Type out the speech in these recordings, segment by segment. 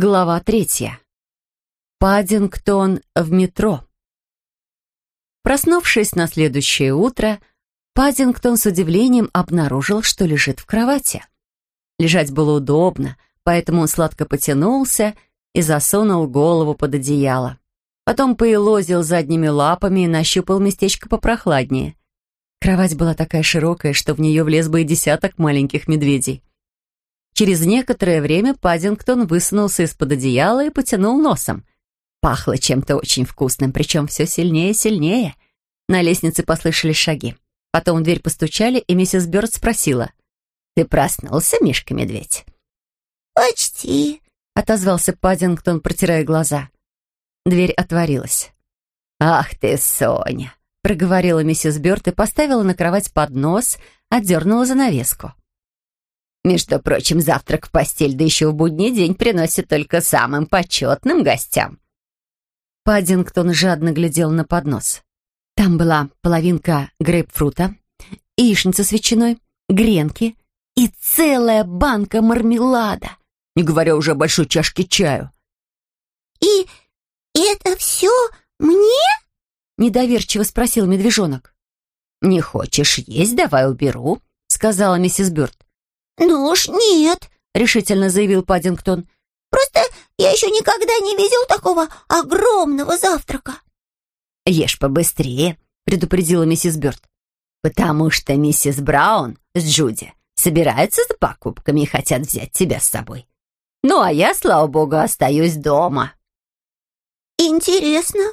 Глава третья. Паддингтон в метро. Проснувшись на следующее утро, Паддингтон с удивлением обнаружил, что лежит в кровати. Лежать было удобно, поэтому он сладко потянулся и засунул голову под одеяло. Потом поелозил задними лапами и нащупал местечко попрохладнее. Кровать была такая широкая, что в нее влез бы и десяток маленьких медведей. Через некоторое время Паддингтон высунулся из-под одеяла и потянул носом. Пахло чем-то очень вкусным, причем все сильнее и сильнее. На лестнице послышались шаги. Потом в дверь постучали, и миссис Бёрд спросила. «Ты проснулся, Мишка-медведь?» «Почти», — отозвался Паддингтон, протирая глаза. Дверь отворилась. «Ах ты, Соня!» — проговорила миссис Бёрд и поставила на кровать поднос, отдернула занавеску. Между прочим, завтрак в постель, да еще в будний день, приносит только самым почетным гостям. Паддингтон жадно глядел на поднос. Там была половинка грейпфрута, яичница с ветчиной, гренки и целая банка мармелада, не говоря уже о большой чашке чаю. «И это все мне?» — недоверчиво спросил медвежонок. «Не хочешь есть? Давай уберу», — сказала миссис Бёрд. «Ну уж нет», — решительно заявил Паддингтон. «Просто я еще никогда не видел такого огромного завтрака». «Ешь побыстрее», — предупредила миссис Бёрд. «Потому что миссис Браун с Джуди собираются за покупками и хотят взять тебя с собой. Ну, а я, слава богу, остаюсь дома». «Интересно,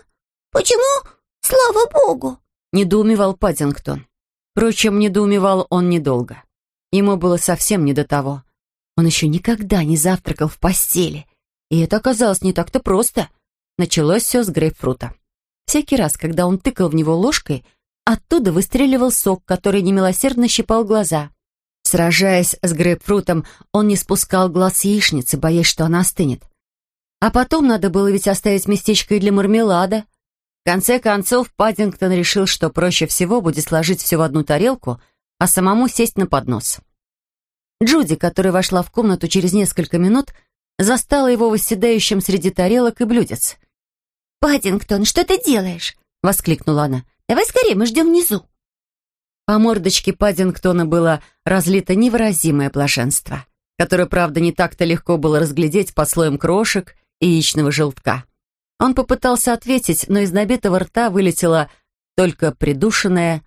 почему, слава богу?» — недоумевал Паддингтон. Впрочем, недоумевал он недолго. Ему было совсем не до того. Он еще никогда не завтракал в постели. И это оказалось не так-то просто. Началось все с грейпфрута. Всякий раз, когда он тыкал в него ложкой, оттуда выстреливал сок, который немилосердно щипал глаза. Сражаясь с грейпфрутом, он не спускал глаз яичницы, боясь, что она остынет. А потом надо было ведь оставить местечко и для мармелада. В конце концов, Паддингтон решил, что проще всего будет сложить все в одну тарелку — а самому сесть на поднос. Джуди, которая вошла в комнату через несколько минут, застала его восседающим среди тарелок и блюдец. «Паддингтон, что ты делаешь?» — воскликнула она. «Давай скорее, мы ждем внизу». По мордочке Паддингтона было разлито невыразимое блаженство, которое, правда, не так-то легко было разглядеть под слоем крошек и яичного желтка. Он попытался ответить, но из набитого рта вылетело только придушенное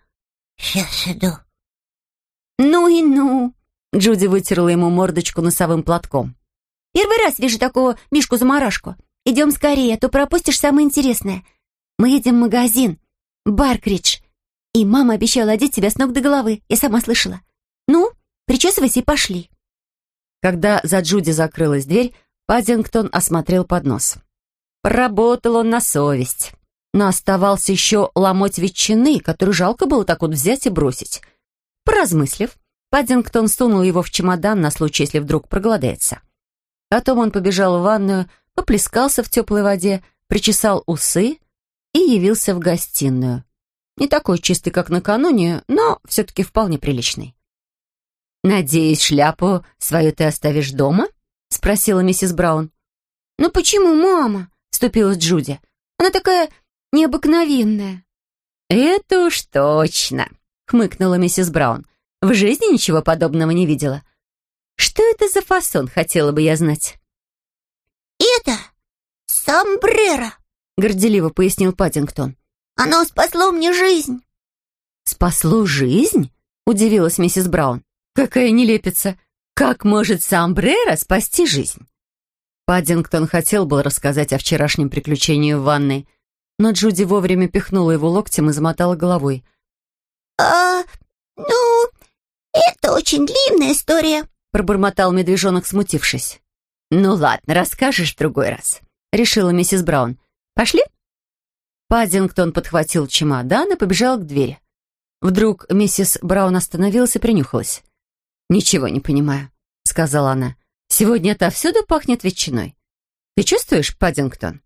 «Сейчас иду». «Ну и ну!» Джуди вытерла ему мордочку носовым платком. «Первый раз вижу такого Мишку-замарашку. Идем скорее, а то пропустишь самое интересное. Мы едем в магазин, Баркридж, и мама обещала одеть тебя с ног до головы, я сама слышала. Ну, причесывайся и пошли». Когда за Джуди закрылась дверь, Паддингтон осмотрел поднос. Работал он на совесть. Но оставался еще ломоть ветчины, которую жалко было так вот взять и бросить. Поразмыслив, Паддингтон сунул его в чемодан на случай, если вдруг проголодается. Потом он побежал в ванную, поплескался в теплой воде, причесал усы и явился в гостиную. Не такой чистый, как накануне, но все-таки вполне приличный. «Надеюсь, шляпу свою ты оставишь дома?» — спросила миссис Браун. «Ну почему, мама?» — вступилась Джуди. «Она такая необыкновенная». «Это уж точно!» Хмыкнула миссис Браун. «В жизни ничего подобного не видела. Что это за фасон, хотела бы я знать?» «Это сомбреро», — горделиво пояснил Паддингтон. «Оно спасло мне жизнь». «Спасло жизнь?» — удивилась миссис Браун. «Какая нелепица! Как может сомбреро спасти жизнь?» Паддингтон хотел был рассказать о вчерашнем приключении в ванной, но Джуди вовремя пихнула его локтем и замотала головой — «А, ну, это очень длинная история», — пробормотал медвежонок, смутившись. «Ну ладно, расскажешь в другой раз», — решила миссис Браун. «Пошли?» Паддингтон подхватил чемодан и побежал к двери. Вдруг миссис Браун остановилась и принюхалась. «Ничего не понимаю», — сказала она. «Сегодня отовсюду пахнет ветчиной. Ты чувствуешь, Паддингтон?»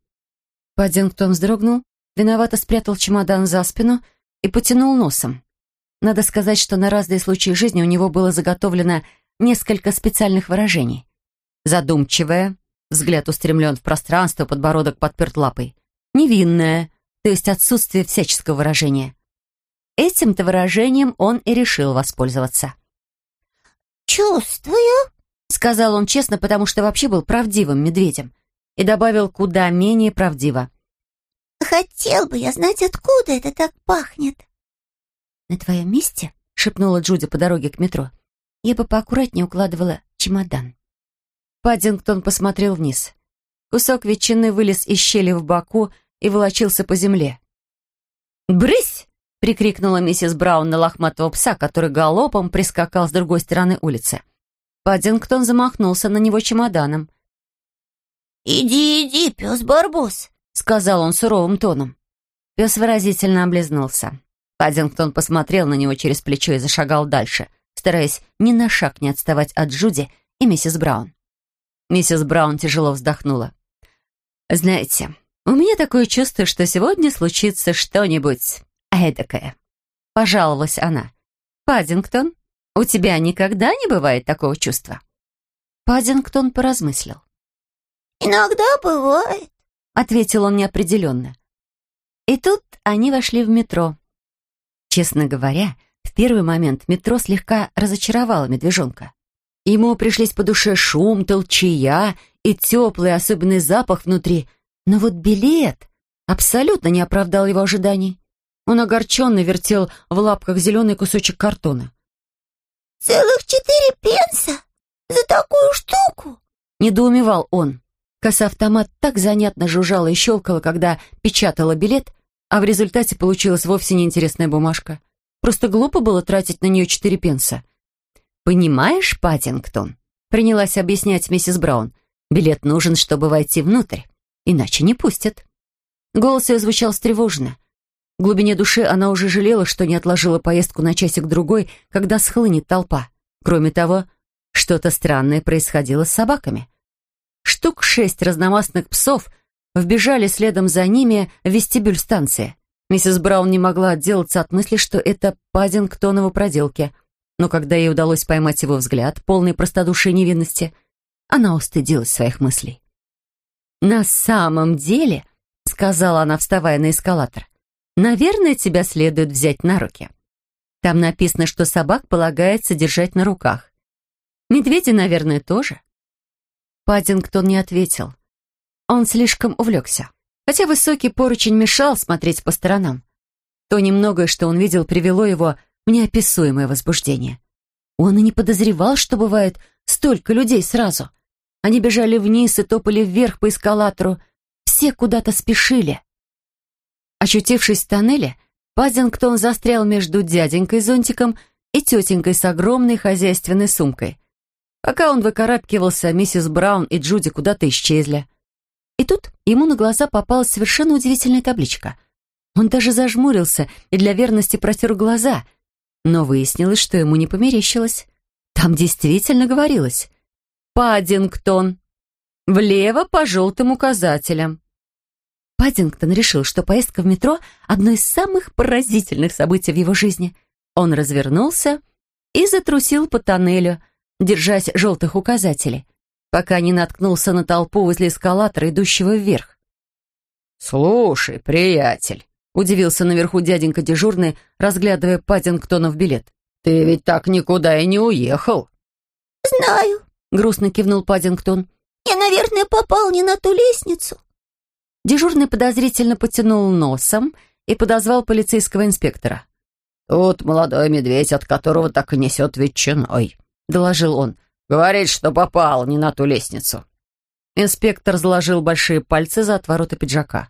Паддингтон вздрогнул, виновато спрятал чемодан за спину и потянул носом. Надо сказать, что на разные случаи жизни у него было заготовлено несколько специальных выражений. Задумчивое, взгляд устремлен в пространство, подбородок подперт лапой. Невинная, то есть отсутствие всяческого выражения. Этим-то выражением он и решил воспользоваться. «Чувствую», — сказал он честно, потому что вообще был правдивым медведем, и добавил куда менее правдиво. «Хотел бы я знать, откуда это так пахнет». «На твоем месте?» — шепнула Джуди по дороге к метро. «Я бы поаккуратнее укладывала чемодан». Паддингтон посмотрел вниз. Кусок ветчины вылез из щели в боку и волочился по земле. «Брысь!» — прикрикнула миссис Браун на лохматого пса, который галопом прискакал с другой стороны улицы. Паддингтон замахнулся на него чемоданом. «Иди, иди, пес-барбос», — сказал он суровым тоном. Пес выразительно облизнулся. Паддингтон посмотрел на него через плечо и зашагал дальше, стараясь ни на шаг не отставать от Джуди и миссис Браун. Миссис Браун тяжело вздохнула. «Знаете, у меня такое чувство, что сегодня случится что-нибудь эдакое», — пожаловалась она. «Паддингтон, у тебя никогда не бывает такого чувства?» Паддингтон поразмыслил. «Иногда бывает», — ответил он неопределенно. И тут они вошли в метро. Честно говоря, в первый момент метро слегка разочаровало медвежонка. Ему пришлись по душе шум, толчая и теплый особенный запах внутри. Но вот билет абсолютно не оправдал его ожиданий. Он огорченно вертел в лапках зеленый кусочек картона. «Целых четыре пенса? За такую штуку?» — недоумевал он. Касса-автомат так занятно жужжала и щелкала, когда печатала билет, а в результате получилась вовсе неинтересная бумажка. Просто глупо было тратить на нее четыре пенса. «Понимаешь, Паттингтон?» — принялась объяснять миссис Браун. «Билет нужен, чтобы войти внутрь, иначе не пустят». Голос ее звучал встревоженно. В глубине души она уже жалела, что не отложила поездку на часик-другой, когда схлынет толпа. Кроме того, что-то странное происходило с собаками. Штук шесть разномастных псов вбежали следом за ними в вестибюль станции. Миссис Браун не могла отделаться от мысли, что это Паддингтоновы проделки. Но когда ей удалось поймать его взгляд, полный простодушия невинности, она устыдилась своих мыслей. «На самом деле», — сказала она, вставая на эскалатор, «наверное, тебя следует взять на руки. Там написано, что собак полагается держать на руках. Медведи, наверное, тоже». Паддингтон не ответил. Он слишком увлекся. Хотя высокий поручень мешал смотреть по сторонам. То немногое, что он видел, привело его в неописуемое возбуждение. Он и не подозревал, что бывает столько людей сразу. Они бежали вниз и топали вверх по эскалатору. Все куда-то спешили. Очутившись в тоннеле, Паддингтон застрял между дяденькой зонтиком и тетенькой с огромной хозяйственной сумкой. Пока он выкарабкивался, миссис Браун и Джуди куда-то исчезли. И тут ему на глаза попалась совершенно удивительная табличка. Он даже зажмурился и для верности протер глаза, но выяснилось, что ему не померещилось. Там действительно говорилось «Паддингтон». Влево по желтым указателям. Паддингтон решил, что поездка в метро — одно из самых поразительных событий в его жизни. Он развернулся и затрусил по тоннелю — держась желтых указателей, пока не наткнулся на толпу возле эскалатора, идущего вверх. «Слушай, приятель», — удивился наверху дяденька дежурный, разглядывая Паддингтонов билет. «Ты ведь так никуда и не уехал». «Знаю», — грустно кивнул Паддингтон. «Я, наверное, попал не на ту лестницу». Дежурный подозрительно потянул носом и подозвал полицейского инспектора. «Тут молодой медведь, от которого так и несет ветчиной», — доложил он. «Говорит, что попал не на ту лестницу». Инспектор заложил большие пальцы за отвороты пиджака.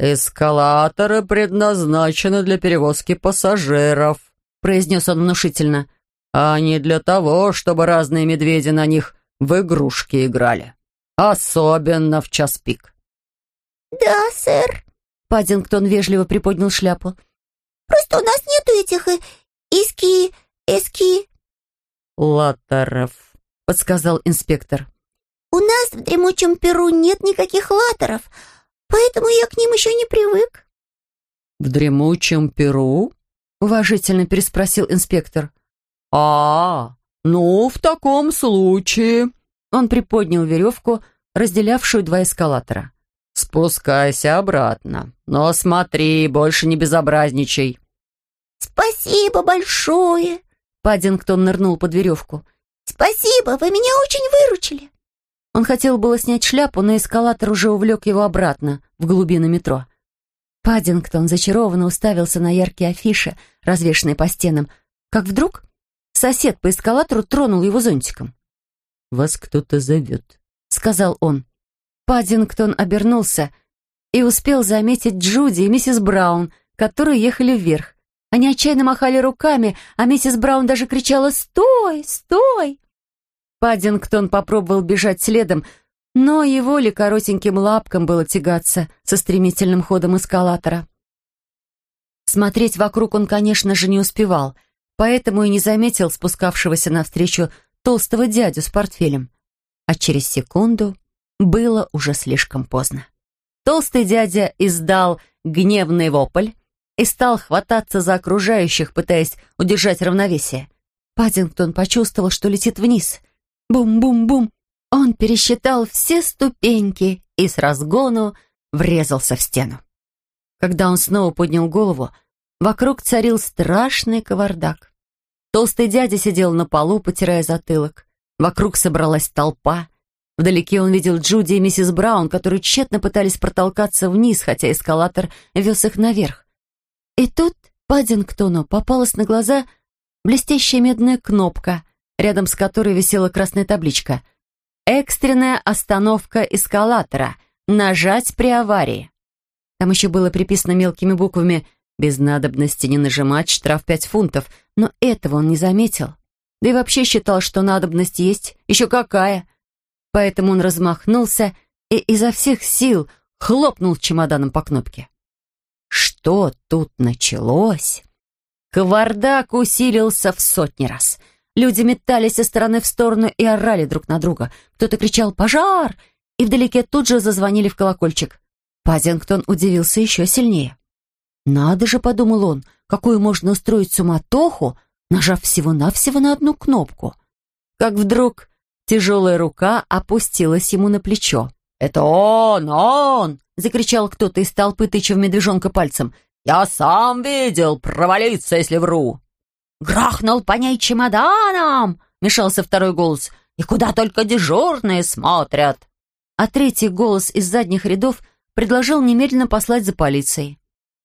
«Эскалаторы предназначены для перевозки пассажиров», — произнес он внушительно, «а не для того, чтобы разные медведи на них в игрушки играли. Особенно в час пик». «Да, сэр», — Паддингтон вежливо приподнял шляпу. «Просто у нас нету этих э, иски... эски...» «Латоров», — подсказал инспектор. «У нас в дремучем Перу нет никаких латоров, поэтому я к ним еще не привык». «В дремучем Перу?» — уважительно переспросил инспектор. «А, ну, в таком случае...» Он приподнял веревку, разделявшую два эскалатора. «Спускайся обратно. Но смотри, больше не безобразничай». «Спасибо большое!» Паддингтон нырнул под веревку. «Спасибо, вы меня очень выручили!» Он хотел было снять шляпу, но эскалатор уже увлек его обратно, в глубины метро. Паддингтон зачарованно уставился на яркие афиши, развешанные по стенам, как вдруг сосед по эскалатору тронул его зонтиком. «Вас кто-то зовет», — сказал он. Паддингтон обернулся и успел заметить Джуди и миссис Браун, которые ехали вверх. Они отчаянно махали руками, а миссис Браун даже кричала «Стой! Стой!». Паддингтон попробовал бежать следом, но его ли коротеньким лапкам было тягаться со стремительным ходом эскалатора. Смотреть вокруг он, конечно же, не успевал, поэтому и не заметил спускавшегося навстречу толстого дядю с портфелем. А через секунду было уже слишком поздно. Толстый дядя издал гневный вопль и стал хвататься за окружающих, пытаясь удержать равновесие. Паддингтон почувствовал, что летит вниз. Бум-бум-бум. Он пересчитал все ступеньки и с разгону врезался в стену. Когда он снова поднял голову, вокруг царил страшный кавардак. Толстый дядя сидел на полу, потирая затылок. Вокруг собралась толпа. Вдалеке он видел Джуди и миссис Браун, которые тщетно пытались протолкаться вниз, хотя эскалатор вез их наверх. И тут Паддингтону попалась на глаза блестящая медная кнопка, рядом с которой висела красная табличка «Экстренная остановка эскалатора. Нажать при аварии». Там еще было приписано мелкими буквами «Без надобности не нажимать, штраф пять фунтов», но этого он не заметил. Да и вообще считал, что надобность есть, еще какая. Поэтому он размахнулся и изо всех сил хлопнул чемоданом по кнопке. Что тут началось? Кавардак усилился в сотни раз. Люди метались из стороны в сторону и орали друг на друга. Кто-то кричал «Пожар!» и вдалеке тут же зазвонили в колокольчик. Паддингтон удивился еще сильнее. «Надо же», — подумал он, — «какую можно устроить суматоху, нажав всего-навсего на одну кнопку». Как вдруг тяжелая рука опустилась ему на плечо. «Это он, он!» — закричал кто-то из толпы, тыча в медвежонка пальцем. «Я сам видел! Провалиться, если вру!» «Грохнул по ней чемоданом!» — мешался второй голос. «И куда только дежурные смотрят!» А третий голос из задних рядов предложил немедленно послать за полицией.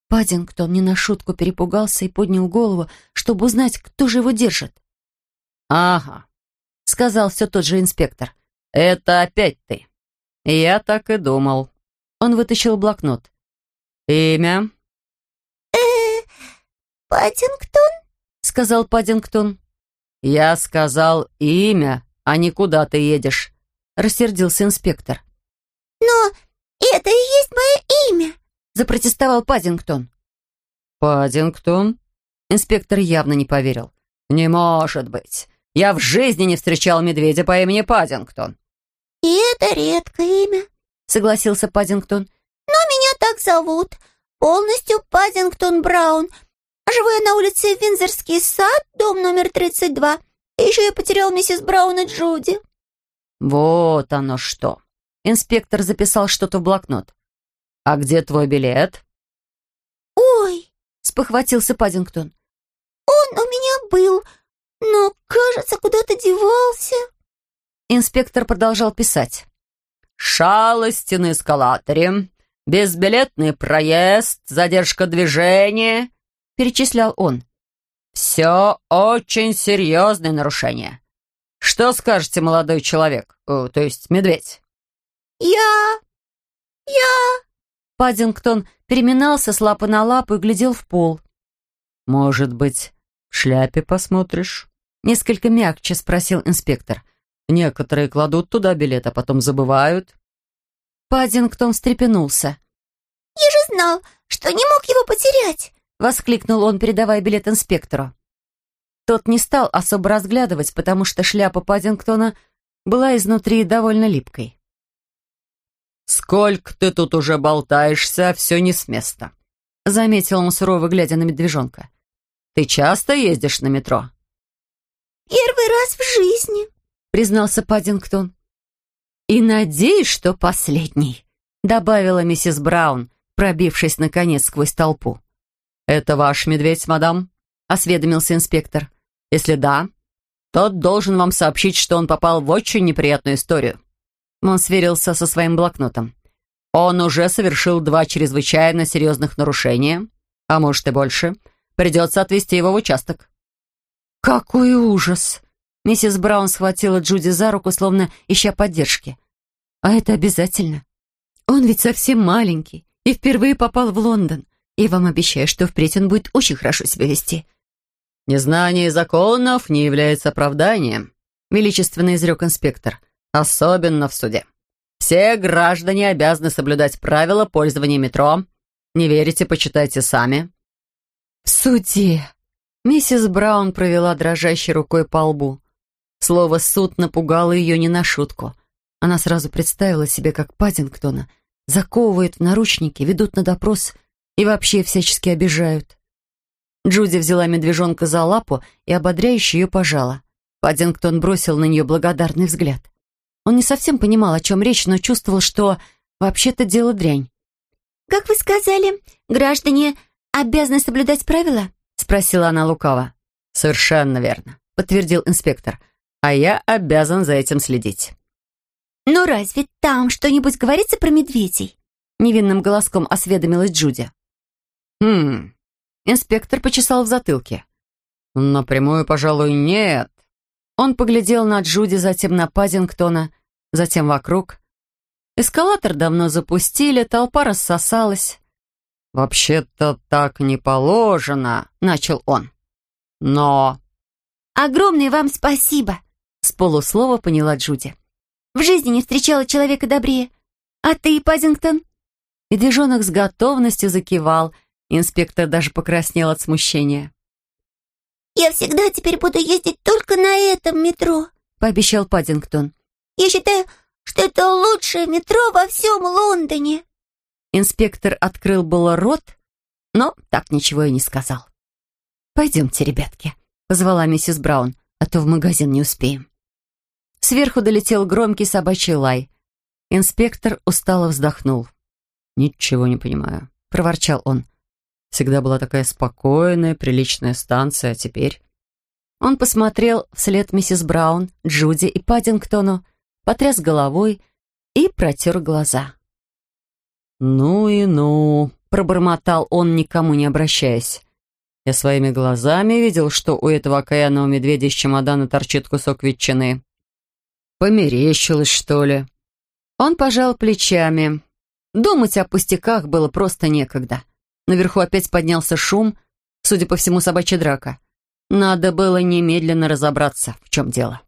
Паддингтон не на шутку перепугался и поднял голову, чтобы узнать, кто же его держит. «Ага», — сказал все тот же инспектор. «Это опять ты». «Я так и думал». Он вытащил блокнот. «Имя?» э Паддингтон?» — сказал Паддингтон. «Я сказал имя, а не куда ты едешь», — рассердился инспектор. «Но это и есть мое имя», — запротестовал Паддингтон. «Паддингтон?» Инспектор явно не поверил. «Не может быть. Я в жизни не встречал медведя по имени Паддингтон. «И это редкое имя», — согласился Паддингтон. «Но меня так зовут. Полностью Паддингтон Браун. Живу я на улице Винзорский сад, дом номер 32. И еще я потерял миссис Браун и Джуди». «Вот оно что!» Инспектор записал что-то в блокнот. «А где твой билет?» «Ой!» — спохватился Паддингтон. «Он у меня был, но, кажется, куда-то девался». Инспектор продолжал писать. «Шалости на эскалаторе, безбилетный проезд, задержка движения», — перечислял он. «Все очень серьезные нарушения. Что скажете, молодой человек, о, то есть медведь?» «Я... я...» Паддингтон переминался с лапы на лапу и глядел в пол. «Может быть, в шляпе посмотришь?» Несколько мягче спросил инспектор. Некоторые кладут туда билет, а потом забывают. Паддингтон встрепенулся. «Я же знал, что не мог его потерять!» Воскликнул он, передавая билет инспектору. Тот не стал особо разглядывать, потому что шляпа Паддингтона была изнутри довольно липкой. «Сколько ты тут уже болтаешься, все не с места», — заметил он сурово, глядя на медвежонка. «Ты часто ездишь на метро?» «Первый раз в жизни», признался Паддингтон. «И надеюсь, что последний», — добавила миссис Браун, пробившись, наконец, сквозь толпу. «Это ваш медведь, мадам?» — осведомился инспектор. «Если да, тот должен вам сообщить, что он попал в очень неприятную историю». Он сверился со своим блокнотом. «Он уже совершил два чрезвычайно серьезных нарушения, а может и больше. Придется отвезти его в участок». «Какой ужас!» Миссис Браун схватила Джуди за руку, словно ища поддержки. «А это обязательно. Он ведь совсем маленький и впервые попал в Лондон. И вам обещаю, что впредь он будет очень хорошо себя вести». «Незнание законов не является оправданием», — величественно изрек инспектор, «особенно в суде. Все граждане обязаны соблюдать правила пользования метро. Не верите, почитайте сами». «В суде», Миссис Браун провела дрожащей рукой по лбу. Слово «суд» напугало ее не на шутку. Она сразу представила себе, как Паддингтона заковывают в наручники, ведут на допрос и вообще всячески обижают. Джуди взяла медвежонка за лапу и ободряюще ее пожала. Паддингтон бросил на нее благодарный взгляд. Он не совсем понимал, о чем речь, но чувствовал, что вообще-то дело дрянь. «Как вы сказали, граждане обязаны соблюдать правила?» спросила она лукаво. «Совершенно верно», — подтвердил инспектор. «А я обязан за этим следить». «Но разве там что-нибудь говорится про медведей?» Невинным голоском осведомилась Джуди. «Хм...» Инспектор почесал в затылке. «Напрямую, пожалуй, нет». Он поглядел на Джуди, затем на Паддингтона, затем вокруг. Эскалатор давно запустили, толпа рассосалась. «Вообще-то так не положено», — начал он. «Но...» «Огромное вам спасибо», — с полуслова поняла Джуди. «В жизни не встречала человека добрее. А ты, Пазингтон?» Медвежонок с готовностью закивал. Инспектор даже покраснел от смущения. «Я всегда теперь буду ездить только на этом метро», — пообещал Паддингтон. «Я считаю, что это лучшее метро во всем Лондоне». Инспектор открыл было рот, но так ничего и не сказал. «Пойдемте, ребятки», — позвала миссис Браун, «а то в магазин не успеем». Сверху долетел громкий собачий лай. Инспектор устало вздохнул. «Ничего не понимаю», — проворчал он. «Всегда была такая спокойная, приличная станция, а теперь...» Он посмотрел вслед миссис Браун, Джуди и Паддингтону, потряс головой и протер глаза. «Ну и ну», — пробормотал он, никому не обращаясь. «Я своими глазами видел, что у этого окаянного медведя из чемодана торчит кусок ветчины. Померещилось, что ли?» Он пожал плечами. Думать о пустяках было просто некогда. Наверху опять поднялся шум, судя по всему, собачья драка. Надо было немедленно разобраться, в чем дело.